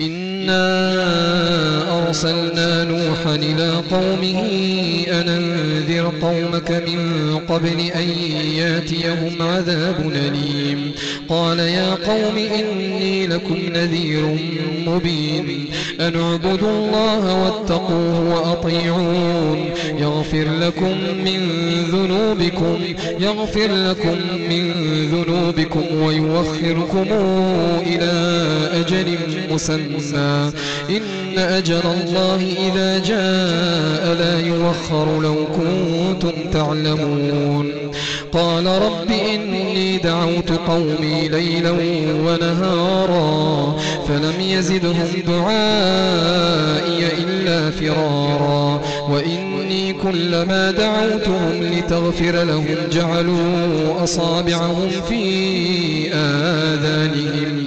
إنا أرسلنا نوحا إلى قومه أن أنذر قومك من قبل أن ياتيهم عذاب أليم قال يا قوم إني لكم نذير مبين أن اعبدوا الله واتقوه وأطيعون يغفر لكم من ذنوبكم يغفر لكم من ذنوبكم ويوخركم إلى أجل مسمى إن أجل الله إذا جاء لا يوخر لو كنتم تعلمون. قال رب إني دعوت قومي ليلا ونهارا فلم يزدهم دعائي إلا فرارا. وإني كلما دعوتهم لتغفر لهم جعلوا أصابعهم في آذانهم.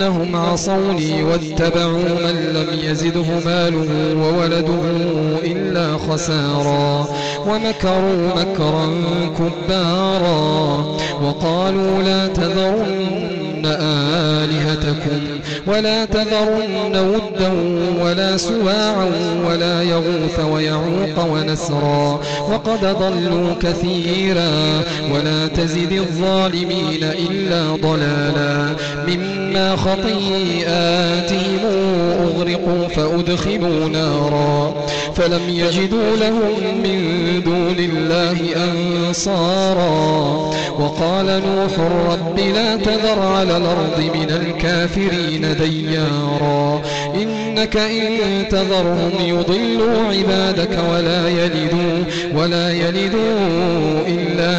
إنهم عصوني واتبعوا من لم يزده ماله وولده إلا خسارا ومكروا مكرا كبارا وقالوا لا تذرن آلهتكم ولا تذرن ودا ولا سواعا ولا يغوث ويعوق ونسرا وقد ضلوا كثيرا ولا تزد الظالمين إلا ضلالا مما خطيئاتهم أغرقوا فأدخلوا نارا فلم يجدوا لهم من دون الله أنصارا وقال نوح رب لا تذر على الأرض من الكافرين ديارا. إنك إن تذرهم يضلوا عبادك ولا يلدوا ولا يلدوا